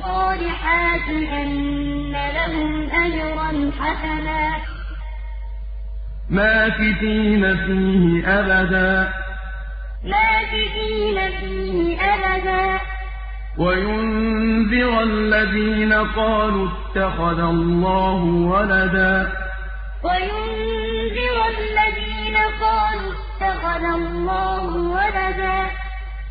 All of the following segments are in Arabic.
الصالحات أن لهم أجرا حسنا. ماكثين فيه أبدا. ماكثين فيه أبدا. وينذر الذين قالوا اتخذ الله ولدا. وينذر الذين قالوا اتخذ الله ولدا.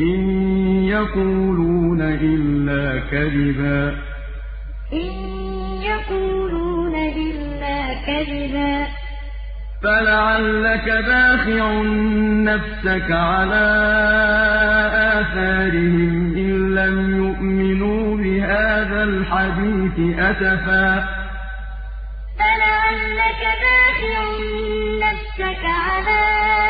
إن يقولون إلا كذبا. إن يقولون إلا كذبا. فلعلك باخع نفسك على آثارهم إن لم يؤمنوا بهذا الحديث أسفا. فلعلك باخع نفسك على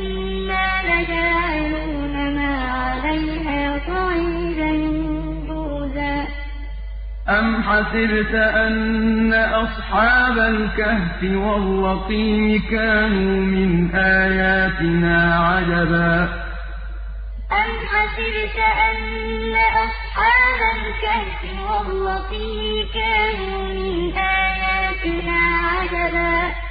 حسبت أن أصحاب الكهف والرقيم كانوا من آياتنا عجبا. أم حسبت أن أصحاب الكهف والرقيم كانوا من آياتنا عجبا.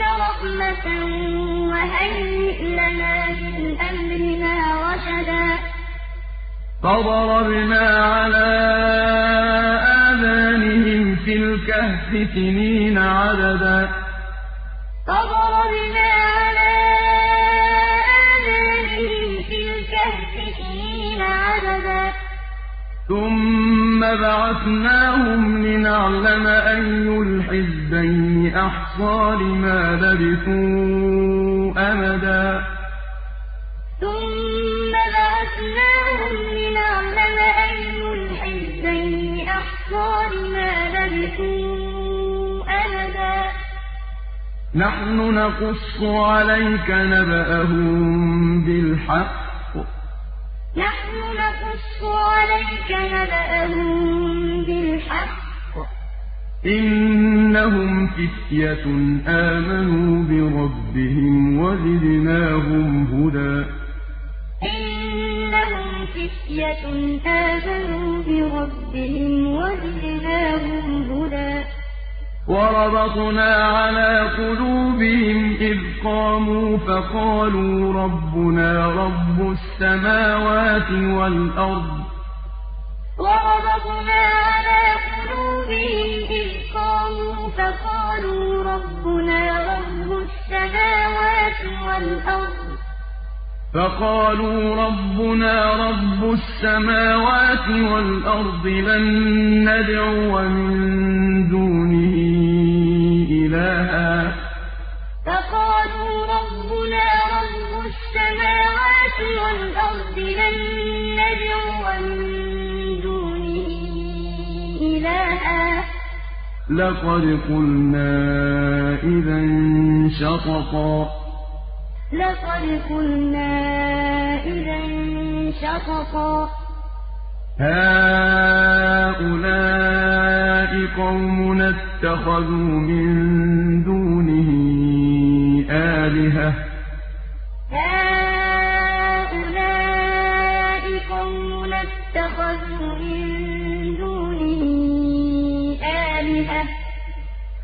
رحمة وهيئ لنا من أمرنا رشدا. فضربنا على آذانهم في الكهف سنين عددا. فضربنا على آذانهم في الكهف سنين عددا. ثم بعثناهم لنعلم الحزبين أحصى لما لبثوا أمدا ثم بعثناهم لنعلم أي الحزبين أحصى لما لبثوا أمدا نحن نقص عليك نبأهم بالحق. نحن نقص عليك نبأهم بالحق. إنهم فتية آمنوا بربهم وزدناهم هدى. إنهم فتية آمَنُوا بِرَبِّهِمْ وَزِدْنَاهُمْ هُدًى. وَرَبَطْنَا عَلَىٰ قُلُوبِهِمْ إِذْ قَامُوا فَقَالُوا رَبُّنَا رَبُّ السَّمَاوَاتِ وَالْأَرْضِ. وَرَبَطْنَا عَلَىٰ قُلُوبِهِمْ إِذْ قَامُوا فَقَالُوا رَبُّنَا رَبُّ السَّمَاوَاتِ وَالْأَرْضِ. فقالوا ربنا رب السماوات والأرض لن ندعو من دونه إلها. فقالوا ربنا رب السماوات والأرض لن ندعو من دونه إلها. لقد قلنا إذا شططا. لقد قلنا إذا شططا. هؤلاء قومنا اتخذوا من دونه آلهة.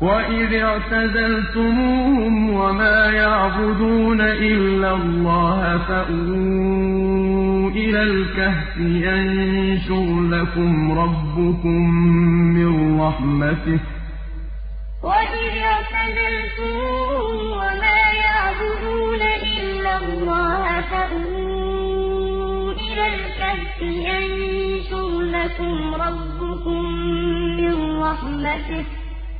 وإذ اعتزلتموهم وما يعبدون إلا الله فأووا إلى الكهف ينشر لكم ربكم من رحمته وإذ اعتزلتموهم وما يعبدون إلا الله فأووا إلى الكهف ينشر لكم ربكم من رحمته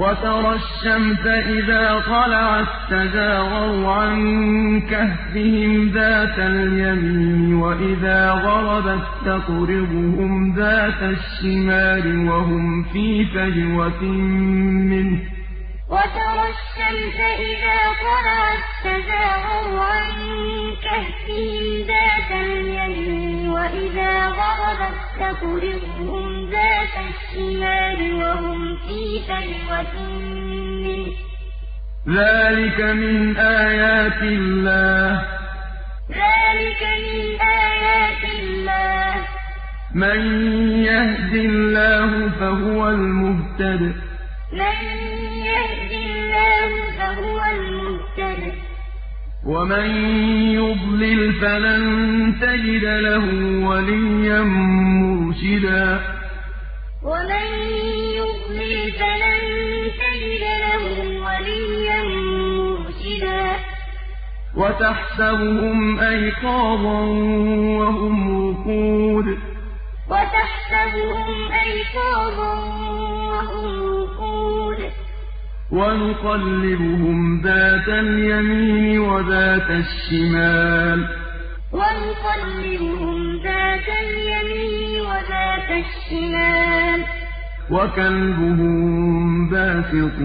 وترى الشمس إذا طلعت تزاور عن كهفهم ذات اليمين وإذا غربت تقرضهم ذات الشمال وهم في فجوة منه. وترى الشمس إذا طلعت تزاور عن كهفهم ذات اليمين وإذا غربت تقرضهم ذات الشمال وهم في فجوة منه. ذلك من آيات الله. ذلك من آيات الله. من يهد الله فهو المهتد. من يهد الله فهو المهتد. ومن يضلل فلن تجد له وليا مرشدا. ومن يضلل فلن تجد له وليا مرشدا. وتحسبهم أيقاظا وهم رقود. وتحسبهم أيقاظا وهم رقود. ونقلبهم ذات اليمين وذات الشمال. ونقلبهم ذات اليمين وذات الشمال. وكلبهم باسط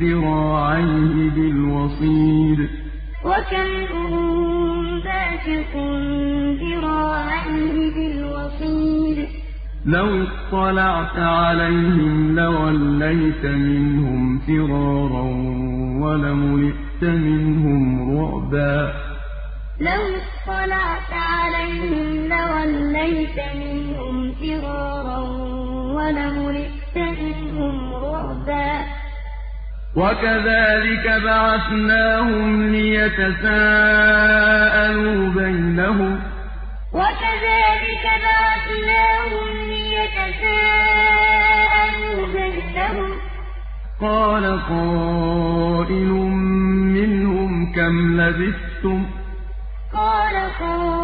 ذراعيه بالوصيد. وكلبهم باسط ذراعيه بالوصيد. لو اطلعت عليهم لوليت منهم فرارا ولملئت منهم رعبا. لو اطلعت عليهم لوليت منهم فرارا ولملئت رعبا. وكذلك بعثناهم ليتساءلوا بينهم. وكذلك بعثناهم ليتساءلوا بينهم. قال قائل منهم كم لبثتم؟ قال قائل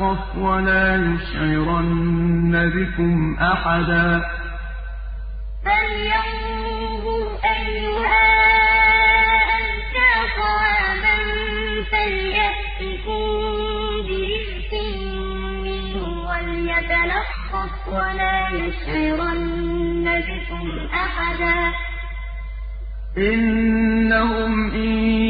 وليتلطف ولا يشعرن بكم أحدا. فلينظر أيها أزكى طعاما فليأتكم برزق منه وليتلطف يَلْخَصْ وَلَا يُشْعِرَنَّ بِكُمْ أَحَدًا. إِنَّهُمْ إِن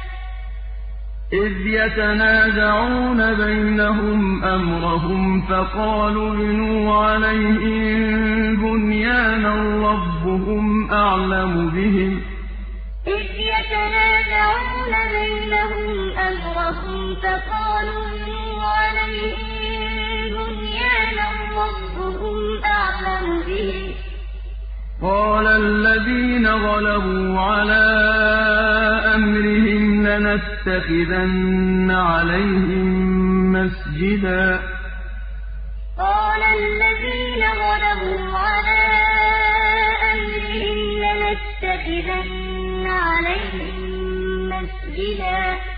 إِذْ يَتَنَازَعُونَ بَيْنَهُمْ أَمْرَهُمْ فَقَالُوا ابْنُوا عَلَيْهِم بُنْيَانًا رَّبُّهُمْ أَعْلَمُ بِهِمْ. إِذْ يَتَنَازَعُونَ بَيْنَهُمْ أَمْرَهُمْ فَقَالُوا ابْنُوا عَلَيْهِم بُنْيَانًا رَّبُّهُمْ أَعْلَمُ بِهِمْ. قَالَ الَّذِينَ غَلَبُوا عَلَىٰ أَمْرِهِمْ لَنَتَّخِذَنَّ عَلَيْهِم مَّسْجِدًا. قَالَ الَّذِينَ غَلَبُوا عَلَىٰ أَمْرِهِمْ لَنَتَّخِذَنَّ عَلَيْهِم مَّسْجِدًا.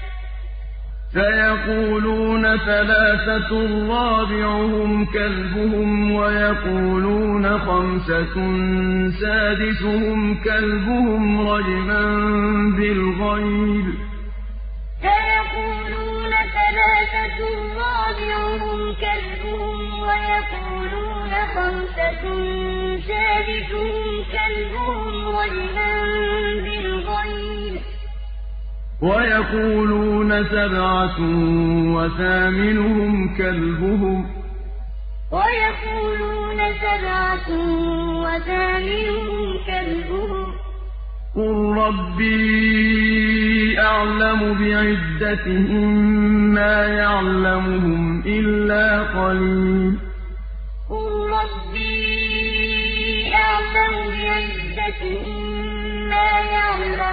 سَيَقُولُونَ ثَلَاثَةٌ رَّابِعُهُمْ كَلْبُهُمْ وَيَقُولُونَ خَمْسَةٌ سَادِسُهُمْ كَلْبُهُمْ رَجْمًا بِالْغَيْبِ ۖ. سَيَقُولُونَ ثَلَاثَةٌ رَّابِعُهُمْ كَلْبُهُمْ وَيَقُولُونَ خَمْسَةٌ سَادِسُهُمْ كَلْبُهُمْ رَجْمًا بِالْغَيْبِ ۖ. وَيَقُولُونَ سَبْعَةٌ وَثَامِنُهُمْ كَلْبُهُمْ ۚ. وَيَقُولُونَ سَبْعَةٌ وَثَامِنُهُمْ كَلْبُهُمْ ۚ. قُل رَّبِّي أَعْلَمُ بِعِدَّتِهِم مَّا يَعْلَمُهُمْ إِلَّا قَلِيلٌ. قُل رَّبِّي أَعْلَمُ بِعِدَّتِهِم مَّا يَعْلَمُهُمْ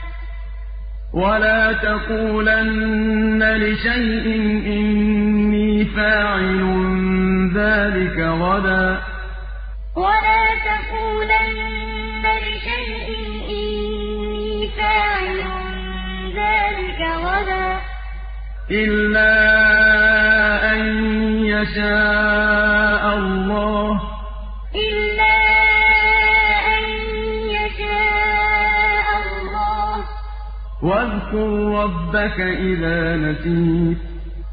وَلَا تَقُولَنَّ لِشَيْءٍ إِنِّي فَاعِلٌ ذَٰلِكَ غَدًا. وَلَا تَقُولَنَّ لِشَيْءٍ إِنِّي فَاعِلٌ ذَٰلِكَ غَدًا. إِلَّا أَن يَشَاءَ اللَّهُ ۚ. وَاذْكُر رَّبَّكَ إِذَا نَسِيتَ.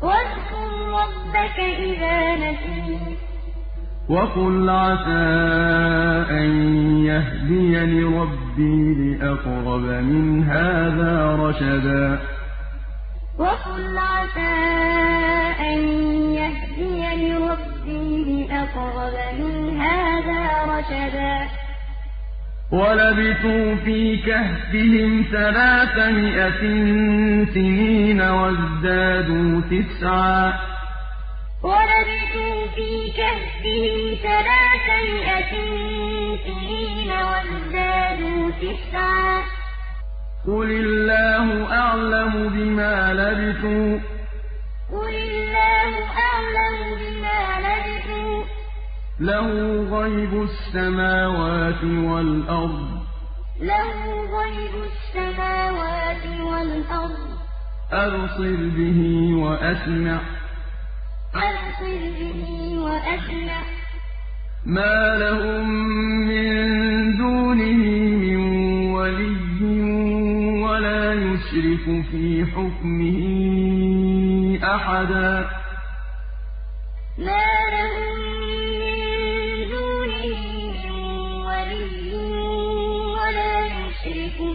وَاذْكُر رَّبَّكَ إِذَا نَسِيتَ. وَقُلْ عَسَىٰ أَن يَهْدِيَنِ رَبِّي لِأَقْرَبَ مِنْ هَٰذَا رَشَدًا. وَقُلْ عَسَىٰ أَن يَهْدِيَنِ رَبِّي لِأَقْرَبَ مِنْ هَٰذَا رَشَدًا. وَلَبِثُوا فِي كَهْفِهِمْ ثَلَاثَمِائَةٍ سِنِينَ وَازْدَادُوا تِسْعًا. وَلَبِثُوا فِي كَهْفِهِمْ ثَلَاثَمِائَةٍ سِنِينَ وَازْدَادُوا تِسْعًا. قُلِ اللَّهُ أَعْلَمُ بِمَا لَبِثُوا ۖ. لَهُ غَيْبُ السَّمَاوَاتِ وَالْأَرْضِ ۖ. أَبْصِرْ بِهِ وَأَسْمِعْ ۚ. مَا لَهُم مِّن دُونِهِ مِن وَلِيٍّ وَلَا يُشْرِكُ فِي حُكْمِهِ أَحَدًا. مَّا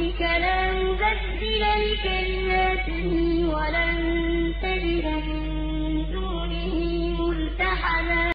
رَبِّكَ لَن تَبْدِلَ لِكَلِمَاتِهِ وَلَن تَجِدَ مِن دُونِهِ مُلْتَحَدًا.